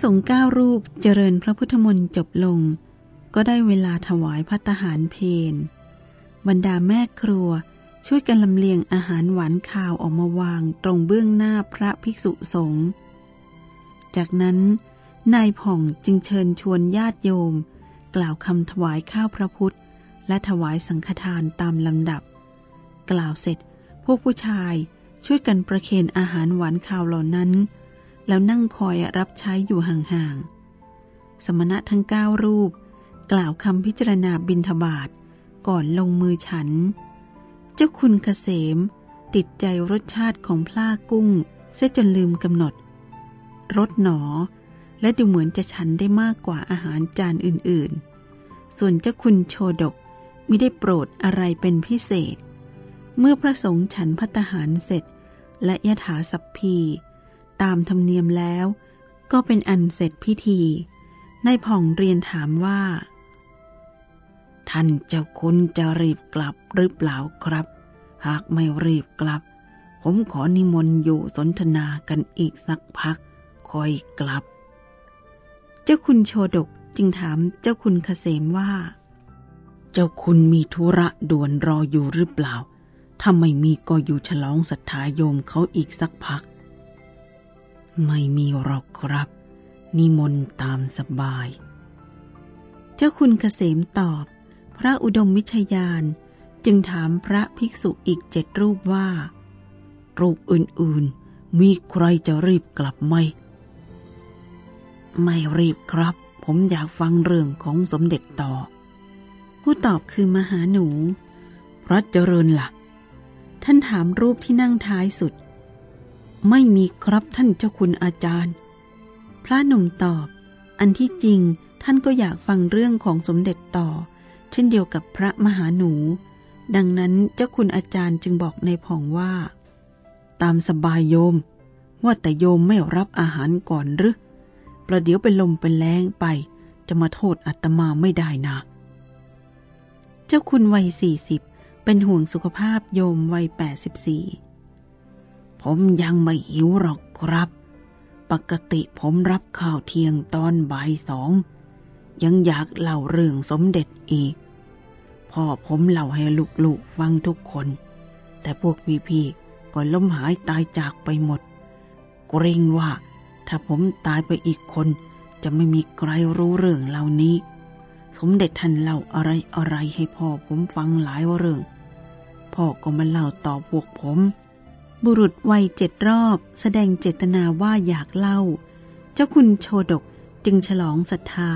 ระสงฆ์เก้ารูปเจริญพระพุทธมนต์จบลง ก็ได้เวลาถวายพัตหารเพนบรรดาแม่ครัวช่วยกันลำเลียงอาหารหวานข้าวออกมาวางตรงเบื้องหน้าพระภิกษุสงฆ์จากนั้น นายผ่องจึงเชิญชวนญาติโยม กล่าวคำถวายข้าวพระพุทธ และถวายสังฆทานตามลำดับ กล่าวเสร็จ พวกผู้ชายช่วยกันประเคนอาหารหวานข้าวเหล่านั้น แล้วนั่งคอยรับใช้อยู่ห่างๆ สมณะทั้งเก้ารูป กล่าวคำพิจารณาบินทบาทก่อนลงมือฉัน เจ้าคุณเกษม ติดใจรสชาติของพลากุ้ง เสียจนลืมกำหนด รสหนอ และดูเหมือนจะฉันได้มากกว่าอาหารจานอื่นๆ ส่วนเจ้าคุณโชดกไม่ได้โปรดอะไรเป็นพิเศษ เมื่อพระสงฆ์ฉันพัตหารเสร็จ และยถาสัพพี ตามธรรมเนียมแล้ว ก็เป็นอันเสร็จพิธีนายผ่องเรียนถามว่า ท่านเจ้าคุณจะรีบกลับหรือเปล่าครับ หากไม่รีบกลับ ผมขอนิมนต์อยู่สนทนากันอีกสักพักคอยกลับ เจ้าคุณโชดกจึงถามเจ้าคุณเกษมว่า เจ้าคุณมีธุระด่วนรออยู่หรือเปล่า ถ้าไม่มีก็อยู่ฉลองศรัทธาโยมเขาอีกสักพัก ไม่มีหรอกครับ นิมนต์ตามสบาย เจ้าคุณเกษมตอบ พระอุดมวิชยานจึงถามพระภิกษุอีกเจ็ดรูปว่า รูปอื่นๆ มีใครจะรีบกลับไหม ไม่รีบครับ ผมอยากฟังเรื่องของสมเด็จต่อ ผู้ตอบคือมหาหนูพระเจริญละ่ะ ท่านถามรูปที่นั่งท้ายสุด ไม่มีครับท่านเจ้าคุณอาจารย์ พระหนุ่มตอบ อันที่จริงท่านก็อยากฟังเรื่องของสมเด็จต่อ เช่นเดียวกับพระมหาหนู ดังนั้นเจ้าคุณอาจารย์จึงบอกในผ่องว่า ตามสบายโยม ว่าแต่โยมไม่รับอาหารก่อนหรือประเดี๋ยวเป็นลมเป็นแรงไป จะมาโทษอาตมาไม่ได้นะ เจ้าคุณวัยสี่สิบเป็นห่วงสุขภาพโยมวัยแปดสิบสี่ ผมยังไม่หิวหรอกครับ ปกติผมรับข้าวเที่ยงตอนบ่ายสอง ยังอยากเล่าเรื่องสมเด็จอีก พ่อผมเล่าให้ลูกๆฟังทุกคน แต่พวกพี่ๆก็ล้มหายตายจากไปหมดกรงว่าถ้าผมตายไปอีกคน จะไม่มีใครรู้เรื่องเหล่านี้ สมเด็จท่านเล่าอะไรอะไรให้พ่อผมฟังหลายเรื่อง พ่อก็มาเล่าต่อพวกผม บุรุษวัยเจ็ดรอบ แสดงเจตนาว่าอยากเล่า เจ้าคุณโชดกจึงฉลองศรัทธา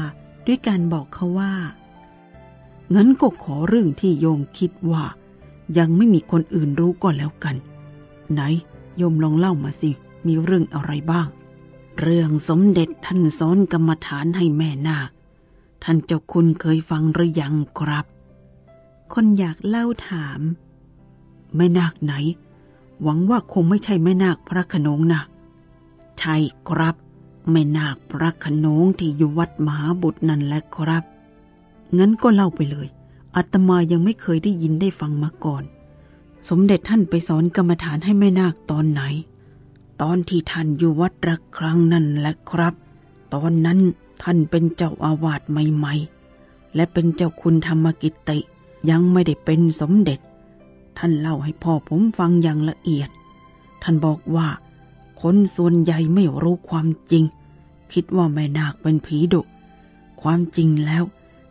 ด้วยการบอกเขาว่า งั้นก็ขอเรื่องที่โยมคิดว่า ยังไม่มีคนอื่นรู้ก็แล้วกัน ไหนโยมลองเล่ามาสิ มีเรื่องอะไรบ้าง เรื่องสมเด็จท่านสอนกรรมฐานให้แม่นาค ท่านเจ้าคุณเคยฟังหรือยังครับ คนอยากเล่าถาม แม่นาคไหน หวังว่าคงไม่ใช่แม่นาคพระขนงนะ ใช่ครับ แม่นาคพระขนงที่อยู่วัดมหาบุตรนั่นแหละครับ งั้นก็เล่าไปเลย อาตมายังไม่เคยได้ยินได้ฟังมาก่อน สมเด็จท่านไปสอนกรรมฐานให้แม่นาคตอนไหน ตอนที่ท่านอยู่วัดรักครั้งนั่นแหละครับ ตอนนั้นท่านเป็นเจ้าอาวาสใหม่ ๆ และเป็นเจ้าคุณธรรมกิติยังไม่ได้เป็นสมเด็จ ท่านเล่าให้พ่อผมฟังอย่างละเอียด ท่านบอกว่า คนส่วนใหญ่ไม่รู้ความจริง คิดว่าแม่นาคเป็นผีดุ ความจริงแล้ว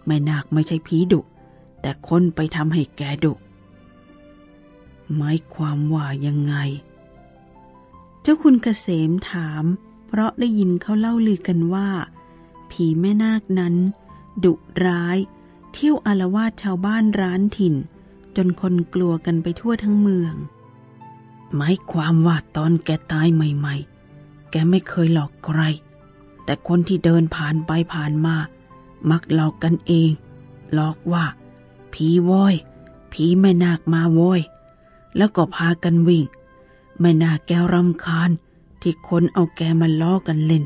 แม่นาคไม่ใช่ผีดุ แต่คนไปทำให้แกดุหมายความว่ายังไง เจ้าคุณเกษมถาม เพราะได้ยินเขาเล่าลือกันว่า ผีแม่นาคนั้น ดุร้าย เที่ยวอารวาสชาวบ้านร้านถิ่น จนคนกลัวกันไปทั่วทั้งเมือง หมายความว่าตอนแกตายใหม่ๆ แกไม่เคยหลอกใคร แต่คนที่เดินผ่านไปผ่านมา มักหลอกกันเอง หลอกว่า ผีโวยผีแม่นาคมาโวยแล้วก็พากันวิ่ง แม่นาคแกรำคาญที่คนเอาแกมาล้อกันเล่น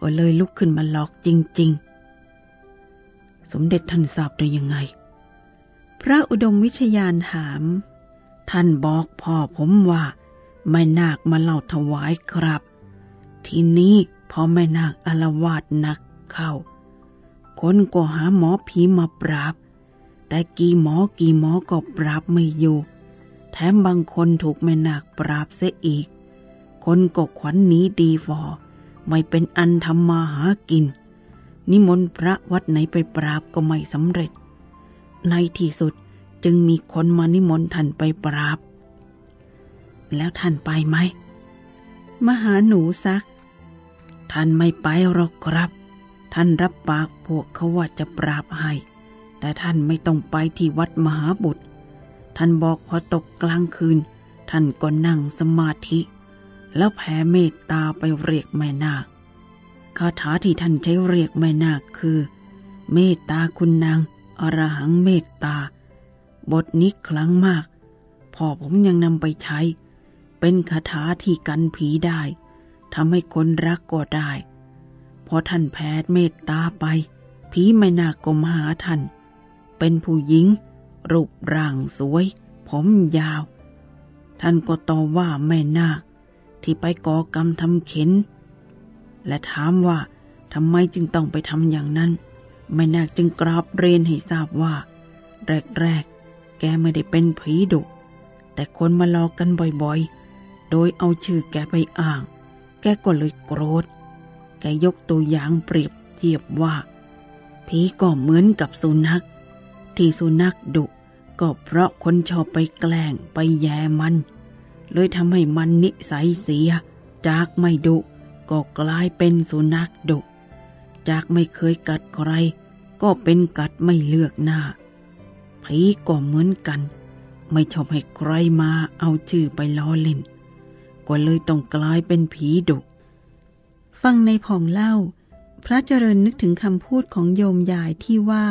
ก็เลยลุกขึ้นมาหลอกจริง ๆ สมเด็จท่านทราบได้ยังไง พระอุดมวิชยานถาม ท่านบอกพ่อผมว่า ไม่นาคมาเล่าถวายครับ ทีนี้พอแม่นาคอาวาดหนักเข้า คนก็หาหมอผีมาปราบ แต่กี่หมอกี่หมอก็ปราบไม่อยู่ แถมบางคนถูกแม่นาคปราบเสียอีก คนก็ขวัญหนีดีฟอไม่เป็นอันทำมาหากิน นิมนต์พระวัดไหนไปปราบก็ไม่สำเร็จ ในที่สุดจึงมีคนมานิมนต์ท่านไปปราบ แล้วท่านไปไหม มหาหนูซัก ท่านไม่ไปหรอกครับ ท่านรับปากพวกเขาว่าจะปราบให้ แต่ท่านไม่ต้องไปที่วัดมหาบุตร ท่านบอกพอตกกลางคืน ท่านก็นั่งสมาธิ แล้วแผ่เมตตาไปเรียกแม่นาคคาถาที่ท่านใช้เรียกแม่นาคคือ เมตตาคุณนาง อรหังเมตตา บทนี้ครั้งมากพอผมยังนำไปใช้ เป็นคาถาที่กันผีได้ทำให้คนรักก็ได้ พอท่านแผ่เมตตาไป ผีไม่น่ากลมหาท่าน เป็นผู้หญิง รูปร่างสวย ผมยาว ท่านก็ต่อว่าแม่นาคที่ไปก่อกรรมทำเข็น และถามว่าทำไมจึงต้องไปทำอย่างนั้น แม่นาคจึงกราบเรียนให้ทราบว่า แรกๆ แกไม่ได้เป็นผีดุแต่คนมาลอกกันบ่อยๆ โดยเอาชื่อแกไปอ้าง แกก็เลยโกรธ แกยกตัวอย่างเปรียบเทียบว่า ผีก็เหมือนกับสุนัข ที่สุนัขดุก็เพราะคนชอบไปแกล้งไปแย่มัน เลยทำให้มันนิสัยเสีย จากไม่ดุก็กลายเป็นสุนัขดุ จากไม่เคยกัดใคร ก็เป็นกัดไม่เลือกหน้าผีก็เหมือนกัน ไม่ชอบให้ใครมาเอาชื่อไปล้อเล่น ก็เลยต้องกลายเป็นผีดุฟังในผ่องเล่า พระเจริญนึกถึงคำพูดของโยมยายที่ว่า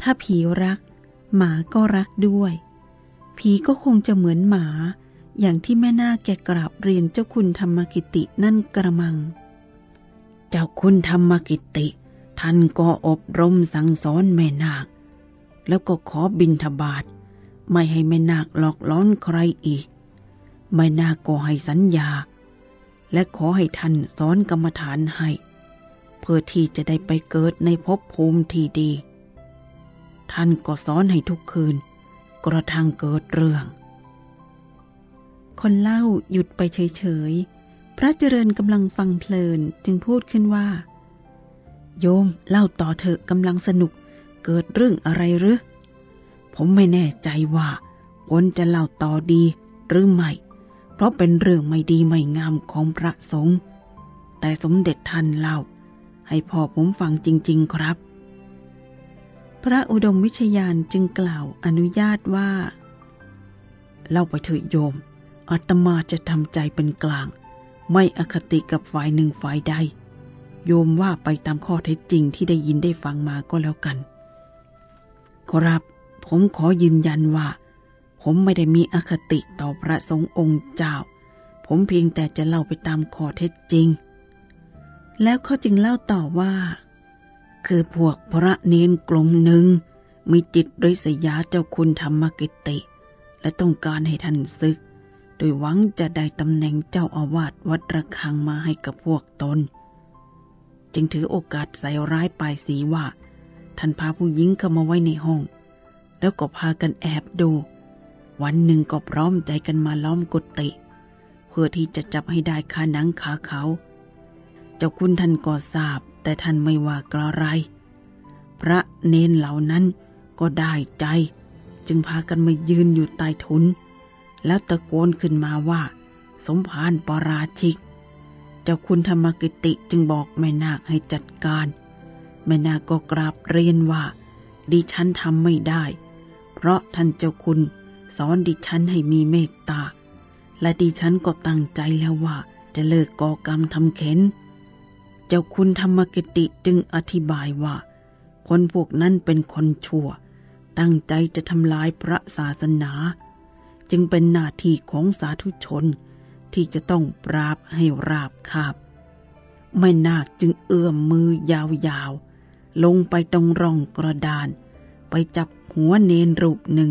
ถ้าผีรัก หมาก็รักด้วย ผีก็คงจะเหมือนหมา อย่างที่แม่นาคแกกราบเรียนเจ้าคุณธรรมกิตินั่นกระมัง เจ้าคุณธรรมกิติ ท่านก็อบรมสั่งสอนแม่นาค แล้วก็ขอบินทบาท ไม่ให้แม่นาคหลอกล้อนใครอีก แม่นาคก็ให้สัญญา และขอให้ท่านสอนกรรมฐานให้ เพื่อที่จะได้ไปเกิดในภพภูมิที่ดี ท่านก็สอนให้ทุกคืน กระทั่งเกิดเรื่อง คนเล่าหยุดไปเฉยๆ พระเจริญกำลังฟังเพลินจึงพูดขึ้นว่า โยมเล่าต่อเถอะกำลังสนุก เกิดเรื่องอะไรหรือ ผมไม่แน่ใจว่าควรจะเล่าต่อดีหรือไม่ เพราะเป็นเรื่องไม่ดีไม่งามของพระสงฆ์แต่สมเด็จท่านเล่า ให้พ่อผมฟังจริง ๆ ครับ พระอุดมวิชยานจึงกล่าวอนุญาตว่า เล่าไปเถอะโยมอาตมาจะทำใจเป็นกลาง ไม่อคติกับฝ่ายหนึ่งฝ่ายใด โยมว่าไปตามข้อเท็จจริงที่ได้ยินได้ฟังมาก็แล้วกัน ครับ ผมขอยืนยันว่า ผมไม่ได้มีอคติต่อพระสงฆ์องค์เจ้า ผมเพียงแต่จะเล่าไปตามข้อเท็จจริง แล้วเขาจึงเล่าต่อว่า คือพวกพระเนนกลุ่มหนึ่งมีจิตริษยาเจ้าคุณธรรมกิติ และต้องการให้ท่านศึก โดยหวังจะได้ตำแหน่งเจ้าอาวาสวัดระฆังมาให้กับพวกตน จึงถือโอกาสใส่ร้ายปลายสีว่า ท่านพาผู้หญิงเข้ามาไว้ในห้อง แล้วก็พากันแอบดู วันหนึ่งก็พร้อมใจกันมาล้อมกุฏิเพื่อที่จะจับให้ได้คาหนังขาเขา เจ้าคุณท่านก็ทราบ แต่ท่านไม่ว่ากระไร พระเนนเหล่านั้นก็ได้ใจ จึงพากันมายืนอยู่ใต้ทุน แล้วตะโกนขึ้นมาว่า สมภารปราชิก เจ้าคุณธรรมกิติจึงบอกแม่นาคให้จัดการ แม่นาคก็กราบเรียนว่า ดิฉันทำไม่ได้ เพราะท่านเจ้าคุณสอนดิฉันให้มีเมตตา และดิฉันก็ตั้งใจแล้วว่า จะเลิกก่อกรรมทำเข็น เจ้าคุณธรรมกิติจึงอธิบายว่า คนพวกนั้นเป็นคนชั่ว ตั้งใจจะทำลายพระศาสนา จึงเป็นหน้าที่ของสาธุชน ที่จะต้องปราบให้ราบคาบ ไม่นาคจึงเอื้อมมือยาวๆ ลงไปตรงร่องกระดาน ไปจับหัวเนนรูปหนึ่ง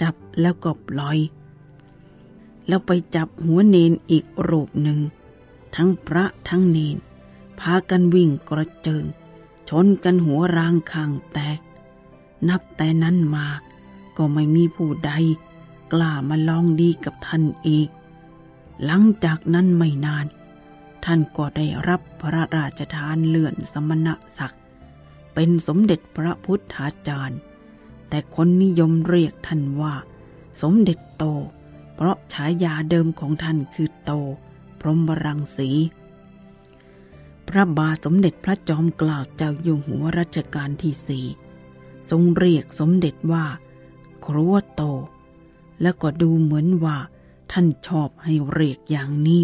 จับแล้วก็ปล่อย แล้วไปจับหัวเนนอีกรูปหนึ่ง ทั้งพระทั้งเนน พากันวิ่งกระเจิง ชนกันหัวรางคางแตก นับแต่นั้นมาก็ไม่มีผู้ใด กล้ามาลองดีกับท่านอีก หลังจากนั้นไม่นาน ท่านก็ได้รับพระราชทานเลื่อนสมณศักดิ์เป็นสมเด็จพระพุทธาจารย์ แต่คนนิยมเรียกท่านว่า สมเด็จโต เพราะฉายาเดิมของท่านคือโต พรหมรังสี พระบาทสมเด็จพระจอมเกล้าเจ้าอยู่หัวรัชกาลที่สี่ทรงเรียกสมเด็จว่า ครัวโต แล้วก็ดูเหมือนว่า ท่านชอบให้เรียกอย่างนี้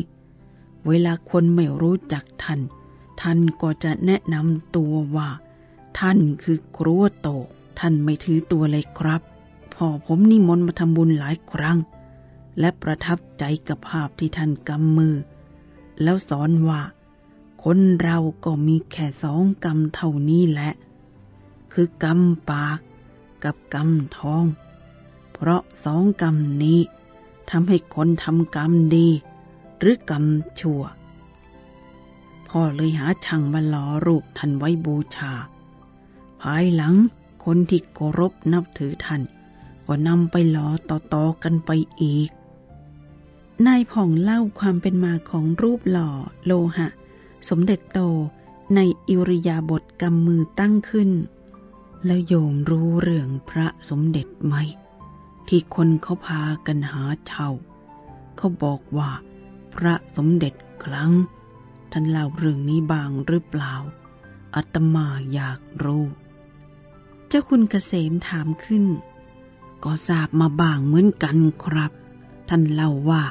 เวลาคนไม่รู้จักท่าน ท่านก็จะแนะนำตัวว่า ท่านคือครัวโต ท่านไม่ถือตัวเลยครับพ่อผมนิมนต์มาทำบุญหลายครั้ง และประทับใจกับภาพที่ท่านกำมือ แล้วสอนว่า คนเราก็มีแค่สองกรรมเท่านี้แหละ คือกรรมปากกับกรรมท้อง เพราะสองกรรมนี้ทำให้คนทำกรรมดี หรือกรรมชั่ว พ่อเลยหาช่างมาหล่อรูปท่านไว้บูชา ภายหลังคนที่เคารพนับถือท่าน ก็นำไปหล่อต่อๆกันไปอีก นายผ่องเล่าความเป็นมาของรูปหล่อโลหะ สมเด็จโตในอิริยาบถกำมือตั้งขึ้น แล้วโยมรู้เรื่องพระสมเด็จไหม ที่คนเขาพากันหาเช่า เขาบอกว่าพระสมเด็จครั้ง ท่านเล่าเรื่องนี้บางหรือเปล่าอาตมาอยากรู้ เจ้าคุณเกษมถามขึ้น ก็ทราบมาบ้างเหมือนกันครับ ท่านเล่าว่า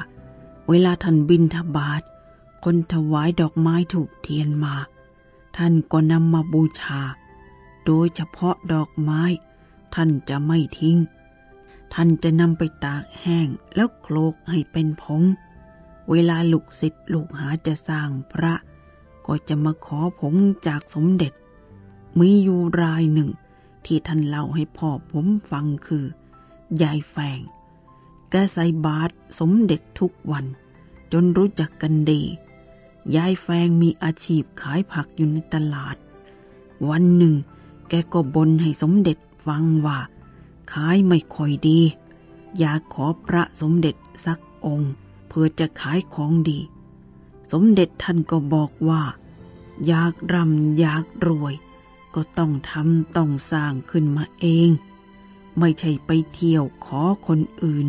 เวลาท่านบินทบาทคนถวายดอกไม้ถูกเทียนมา ท่านก็นำมาบูชา โดยเฉพาะดอกไม้ ท่านจะไม่ทิ้ง ท่านจะนำไปตากแห้งแล้วโคลกให้เป็นผง เวลาลูกศิษย์ลูกหาจะสร้างพระ ก็จะมาขอผงจากสมเด็จ มีอยู่รายหนึ่ง ที่ท่านเล่าให้พ่อผมฟังคือยายแฝงแกใส่บาตรสมเด็จทุกวัน จนรู้จักกันดี ยายแฟงมีอาชีพขายผักอยู่ในตลาด วันหนึ่ง แกก็บนให้สมเด็จฟังว่า ขายไม่ค่อยดี อยากขอพระสมเด็จสักองค์เพื่อจะขายของดี สมเด็จท่านก็บอกว่า อยากร่ำอยากรวย ก็ต้องทำต้องสร้างขึ้นมาเอง ไม่ใช่ไปเที่ยวขอคนอื่น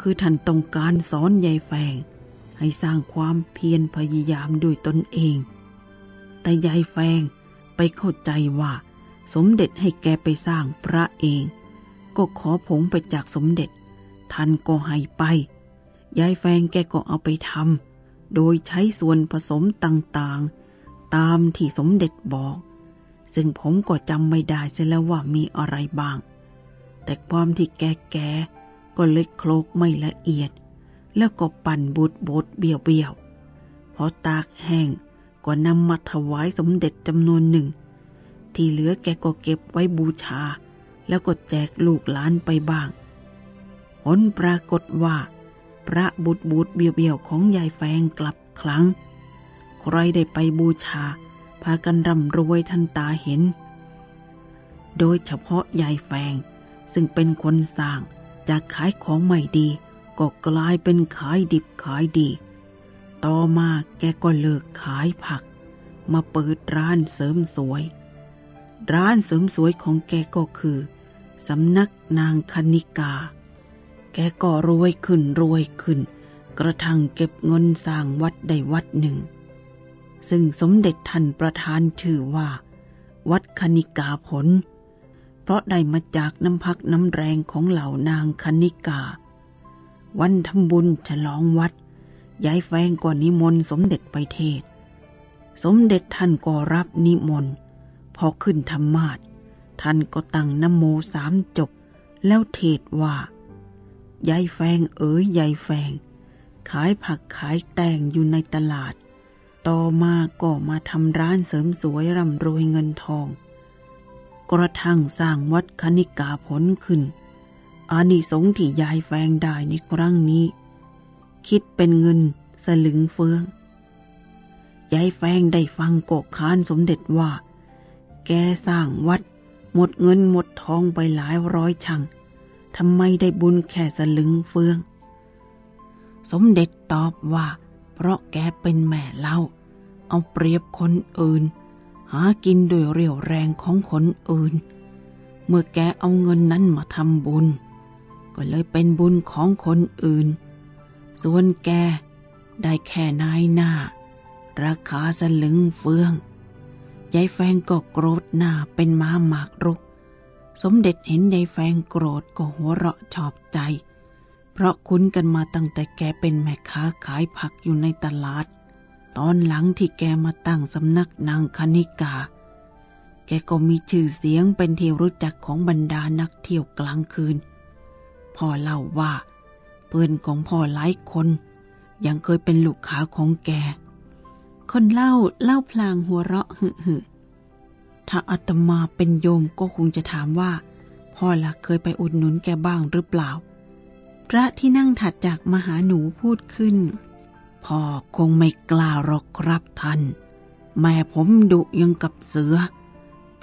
คือท่านต้องการสอนยายแฝงให้สร้างความเพียรพยายามด้วยตนเอง แต่ยายแฟงไปเข้าใจว่า สมเด็จให้แกไปสร้างพระเอง ก็ขอผงไปจากสมเด็จ ท่านก็ให้ไป ยายแฟงแกก็เอาไปทำโดยใช้ส่วนผสมต่างๆ ตามที่สมเด็จบอก ซึ่งผมก็จำไม่ได้เสียแล้วว่ามีอะไรบ้าง แต่ความที่แกแกก็เล็กโคลกไม่ละเอียด แล้วก็ปั่นบูดบดเบี้ยวเบี้ยวพอตากแห้งก็นำมาถวายสมเด็จจำนวนหนึ่ง ที่เหลือแกก็เก็บไว้บูชา แล้วก็แจกลูกหลานไปบ้าง ผลปรากฏว่า พระบุตรบูดเบี้ยวเบี้ยวของยายแฟงกลับครั้ง ใครได้ไปบูชา พากันร่ำรวยทันตาเห็น โดยเฉพาะยายแฟงซึ่งเป็นคนสร้างจากขายของไม่ดี ก็กลายเป็นขายดิบขายดี ต่อมาแกก็เลิกขายผัก มาเปิดร้านเสริมสวย ร้านเสริมสวยของแกก็คือ สำนักนางคณิกา แกก็รวยขึ้นรวยขึ้น กระทั่งเก็บเงินสร้างวัดได้วัดหนึ่ง ซึ่งสมเด็จท่านประธานชื่อว่า วัดคณิกาผล เพราะได้มาจากน้ำพักน้ำแรงของเหล่านางคณิกา วันทำบุญฉลองวัดย้ายแฟงก็นิมนต์สมเด็จไปเทศ สมเด็จท่านก็รับนิมนต์ พอขึ้นธรรมาทท่านก็ตั้งนโมสามจบ แล้วเทศว่ายายแฟงเอ๋ยยายแฟง ขายผักขายแตงอยู่ในตลาด ต่อมาก็มาทำร้านเสริมสวยร่ำรวยเงินทอง กระทั่งสร้างวัดคณิกาผลขึ้น อานิสงส์ที่ยายแฟงได้ในครั้งนี้ คิดเป็นเงินสลึงเฟืองยายแฟงได้ฟังโกกคานสมเด็จว่า แกสร้างวัด หมดเงินหมดทองไปหลายร้อยชังทำไมได้บุญแค่สลึงเฟือง สมเด็จตอบว่า เพราะแกเป็นแม่เล่า เอาเปรียบคนอื่น หากินโดยเรี่ยวแรงของคนอื่น เมื่อแกเอาเงินนั้นมาทำบุญ ก็เลยเป็นบุญของคนอื่น ส่วนแกได้แค่นายหน้า ราคาสลึงเฟือง ยายแฟงก็โกรธหน้าเป็นม้าหมากรุก สมเด็จเห็นยายแฟงโกรธก็หัวเราะชอบใจ เพราะคุ้นกันมาตั้งแต่แกเป็นแม่ค้าขายผักอยู่ในตลาด ตอนหลังที่แกมาตั้งสำนักนางคณิกา แกก็มีชื่อเสียงเป็นที่รู้จักของบรรดานักเที่ยวกลางคืน พ่อเล่าว่า เพื่อนของพ่อหลายคน ยังเคยเป็นลูกค้าของแก คนเล่าเล่าพลางหัวเราะหึหึถ้าอาตมาเป็นโยมก็คงจะถามว่า พ่อละเคยไปอุดหนุนแกบ้างหรือเปล่า พระที่นั่งถัดจากมหาหนูพูดขึ้น พ่อคงไม่กล้าหรอกครับท่าน แม่ผมดุยังกับเสือ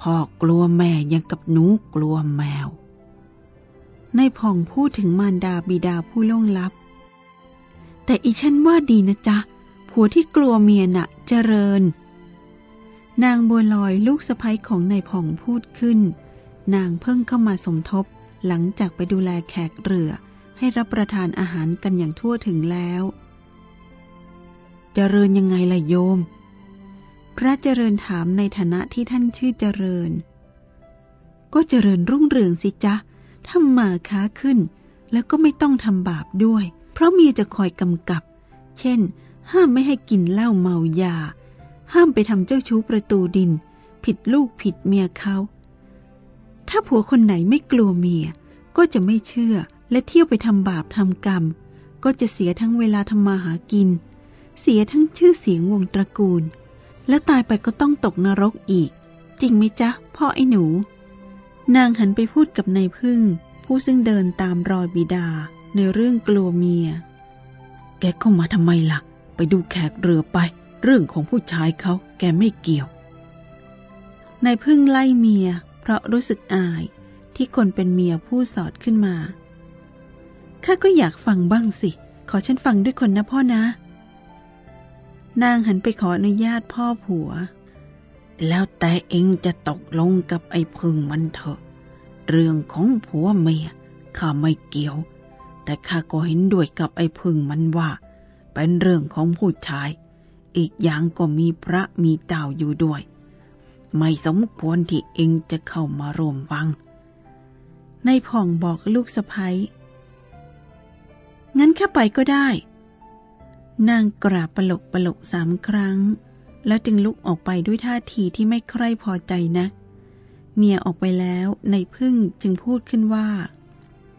พ่อกลัวแม่ยังกับหนูกลัวแมว ในผ่องพูดถึงมารดาบิดาผู้ล่วงลับ แต่อีฉันว่าดีนะจ๊ะ ผัวที่กลัวเมียน่ะเจริญ นางบัวลอยลูกสะใภ้ของนายผ่องพูดขึ้น นางเพิ่งเข้ามาสมทบ หลังจากไปดูแลแขกเรือ ให้รับประทานอาหารกันอย่างทั่วถึงแล้ว เจริญยังไงล่ะโยม พระเจริญถามในฐานะที่ท่านชื่อเจริญ ก็เจริญรุ่งเรืองสิจ๊ะทำมาค้าขึ้น แล้วก็ไม่ต้องทำบาปด้วย เพราะเมียจะคอยกำกับ เช่น ห้ามไม่ให้กินเหล้าเมายา ห้ามไปทำเจ้าชู้ประตูดิน ผิดลูกผิดเมียเขา ถ้าผัวคนไหนไม่กลัวเมีย ก็จะไม่เชื่อและเที่ยวไปทำบาปทำกรรม ก็จะเสียทั้งเวลาทำมาหากิน เสียทั้งชื่อเสียงวงตระกูล และตายไปก็ต้องตกนรกอีก จริงไหมจ๊ะ พ่อไอ้หนู นางหันไปพูดกับนายพึ่ง ผู้ซึ่งเดินตามรอยบิดาในเรื่องกลัวเมีย แกเข้ามาทำไมล่ะ ไปดูแขกเรือไป เรื่องของผู้ชายเขาแกไม่เกี่ยวนายพึ่งไล่เมีย เพราะรู้สึกอายที่คนเป็นเมียผู้สอดขึ้นมา ข้าก็อยากฟังบ้างสิ ขอฉันฟังด้วยคนนะพ่อนะ นางหันไปขออนุญาตพ่อผัว แล้วแต่เองจะตกลงกับไอ้พึ่งมันเถอะ เรื่องของผัวเมียข้าไม่เกี่ยว แต่ข้าก็เห็นด้วยกับไอ้พึ่งมันว่า เป็นเรื่องของผู้ชาย อีกอย่างก็มีพระมีเจ้าอยู่ด้วย ไม่สมควรที่เองจะเข้ามาร่วมฟัง นายผ่องบอกลูกสะพ้ยงั้นข้าไปก็ได้ นางกราบปลกปลกสามครั้ง แล้วจึงลุกออกไปด้วยท่าทีที่ไม่ใคร่พอใจนัก เมียออกไปแล้วในพึ่งจึงพูดขึ้นว่า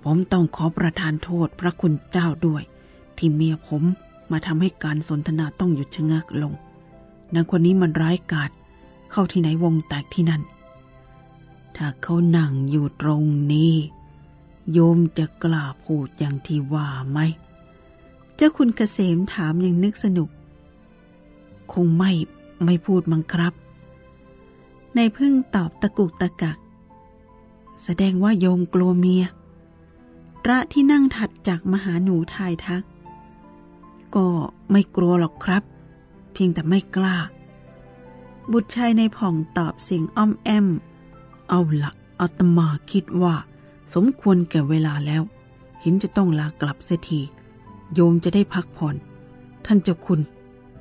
ผมต้องขอประทานโทษพระคุณเจ้าด้วย ที่เมียผม มาทำให้การสนทนาต้องหยุดชะงักลง นางคนนี้มันร้ายกาจเข้าที่ไหนวงแตกที่นั่น ถ้าเขานั่งอยู่ตรงนี้ โยมจะกล้าพูดอย่างที่ว่าไหม เจ้าคุณเกษมถามอย่างนึกสนุก คงไม่ไม่พูดมั้งครับ ในพึ่งตอบตะกุกตะกัก แสดงว่าโยมกลัวเมียพระที่นั่งถัดจากมหาหนูทายทัก ก็ไม่กลัวหรอกครับ เพียงแต่ไม่กล้า บุตรชายในผ่องตอบเสียงอ้อมแอม เอาละอาตมาคิดว่า สมควรแก่เวลาแล้ว เห็นจะต้องลากลับเสียที โยมจะได้พักผ่อน ท่านเจ้าคุณ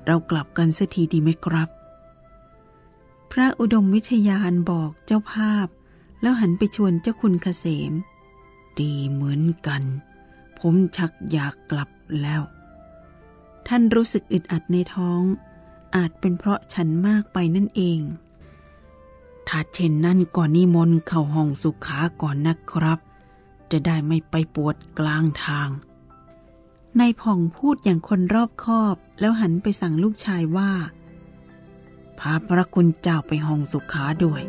เรากลับกันเสียทีดีไหมครับ พระอุดมวิชยานบอกเจ้าภาพ แล้วหันไปชวนเจ้าคุณเกษม ดีเหมือนกัน ผมชักอยากกลับแล้ว ท่านรู้สึกอึดอัดในท้อง อาจเป็นเพราะฉันมากไปนั่นเอง ถ้าเช่นนั้นก่อนนิมนต์เข้าห้องสุขาก่อนนะครับ จะได้ไม่ไปปวดกลางทาง นายผ่องพูดอย่างคนรอบคอบ แล้วหันไปสั่งลูกชายว่า พาพระคุณเจ้าไปห้องสุขาด้วย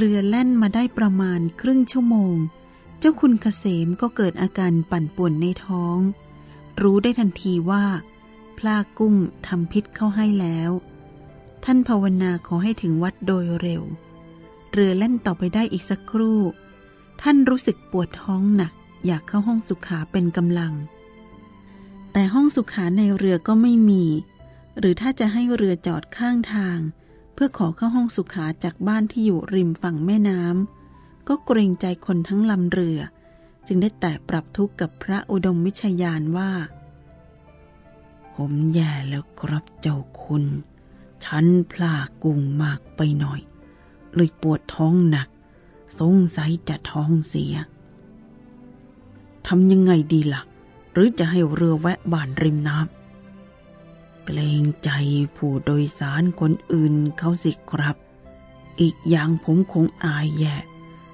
เรือแล่นมาได้ประมาณครึ่งชั่วโมง เจ้าคุณเกษมก็เกิดอาการปั่นป่วนในท้อง รู้ได้ทันทีว่า พลากุ้งทำพิษเข้าให้แล้ว ท่านภาวนาขอให้ถึงวัดโดยเร็ว เรือแล่นต่อไปได้อีกสักครู่ ท่านรู้สึกปวดท้องหนัก อยากเข้าห้องสุขาเป็นกำลัง แต่ห้องสุขาในเรือก็ไม่มี หรือถ้าจะให้เรือจอดข้างทาง พื่อขอเข้าห้องสุขาจากบ้านที่อยู่ริมฝั่งแม่น้ำก็เกรงใจคนทั้งลำเรือ จึงได้แต่ปรับทุกข์กับพระอุดมวิชยานว่า ผมแย่แล้วครับเจ้าคุณ ฉันพลากุ้งมากไปหน่อย เลยปวดท้องหนัก สงสัยจะท้องเสียทำยังไงดีละ่ะ หรือจะให้เรือแวะบ้านริมน้ำ เกรงใจผู้โดยสารคนอื่นเขาสิครับ อีกอย่างผมคงอายแย่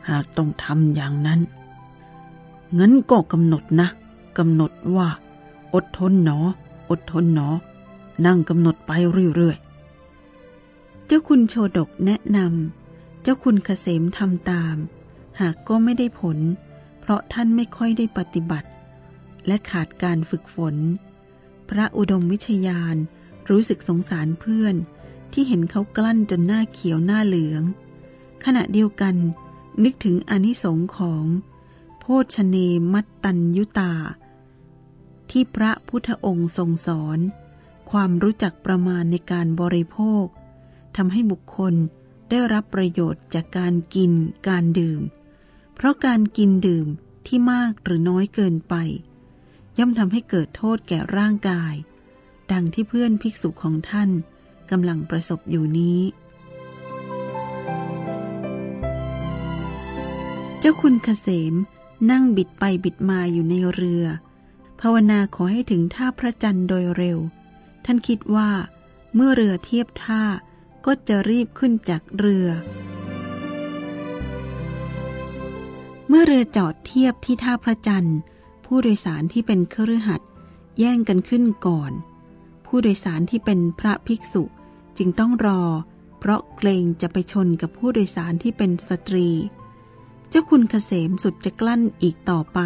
หากต้องทำอย่างนั้น งั้นก็กำหนดนะกำหนดว่า อดทนหนอ อดทนหนอ นั่งกำหนดไปเรื่อยๆ เจ้าคุณโชดกแนะนำเจ้าคุณเกษมทำตาม หากก็ไม่ได้ผล เพราะท่านไม่ค่อยได้ปฏิบัติ และขาดการฝึกฝน พระอุดมวิชยานรู้สึกสงสารเพื่อน ที่เห็นเขากลั้นจนหน้าเขียวหน้าเหลือง ขณะเดียวกันนึกถึงอนิสงของ โพชเนมัตตัญยุตา ที่พระพุทธองค์ทรงสอน ความรู้จักประมาณในการบริโภคทำให้บุคคลได้รับประโยชน์จากการกินการดื่ม เพราะการกินดื่มที่มากหรือน้อยเกินไป ย่อมทำให้เกิดโทษแก่ร่างกาย ดังที่เพื่อนภิกษุของท่านกำลังประสบอยู่นี้ เจ้าคุณเกษมนั่งบิดไปบิดมาอยู่ในเรือ ภาวนาขอให้ถึงท่าพระจันทร์โดยเร็ว ท่านคิดว่า เมื่อเรือเทียบท่าก็จะรีบขึ้นจากเรือ เมื่อเรือจอดเทียบที่ท่าพระจันทร์ ผู้โดยสารที่เป็นเครือขัดแย่งกันขึ้นก่อน ผู้โดยสารที่เป็นพระภิกษุจึงต้องรอ เพราะเกรงจะไปชนกับผู้โดยสารที่เป็นสตรี เจ้าคุณเกษมสุดจะกลั้นอีกต่อไป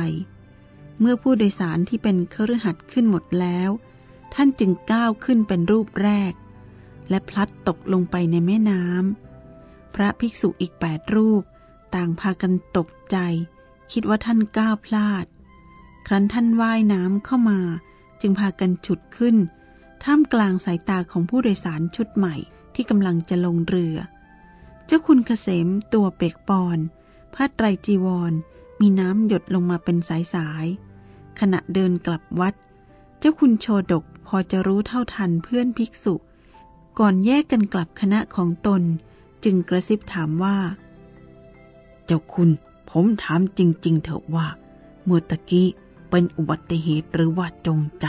เมื่อผู้โดยสารที่เป็นเครือขัดขึ้นหมดแล้ว ท่านจึงก้าวขึ้นเป็นรูปแรก และพลัดตกลงไปในแม่น้ำพระภิกษุอีกแปดรูป ต่างพากันตกใจ คิดว่าท่านก้าวพลาด ครั้นท่านว่ายน้ำเข้ามา จึงพากันฉุดขึ้น ท่ามกลางสายตาของผู้โดยสารชุดใหม่ที่กำลังจะลงเรือ เจ้าคุณเกษมตัวเปกปอนผ้าไตรจีวร มีน้ำหยดลงมาเป็นสายสายขณะเดินกลับวัด เจ้าคุณโชดกพอจะรู้เท่าทันเพื่อนภิกษุ ก่อนแยกกันกลับคณะของตน จึงกระซิบถามว่า เจ้าคุณผมถามจริง ๆ เถอะว่า เมื่อตะกี้ เป็นอุบัติเหตุหรือว่าจงใจ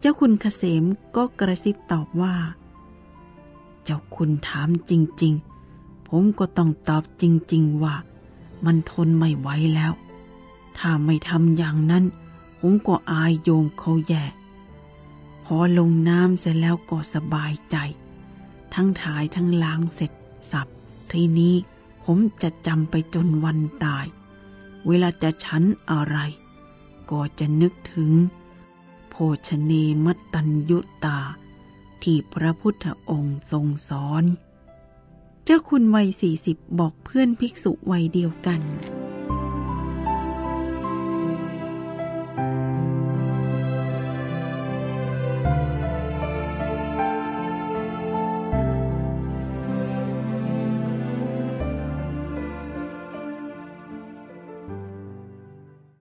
เจ้าคุณเกษมก็กระซิบตอบว่า เจ้าคุณถามจริง ๆ ผมก็ต้องตอบจริง ๆ ว่า มันทนไม่ไหวแล้ว ถ้าไม่ทำอย่างนั้น ผมก็อายโยมเขาแย่ พอลงน้ำเสร็จแล้วก็สบายใจ ทั้งถ่ายทั้งล้างเสร็จสับทีนี้ผมจะจำไปจนวันตาย เวลาจะฉันอะไร ก็จะนึกถึง โภชเนมัตตัญยุตา ที่พระพุทธองค์ทรงสอน เจ้าคุณวัยสี่สิบบอกเพื่อนภิกษุวัยเดียวกัน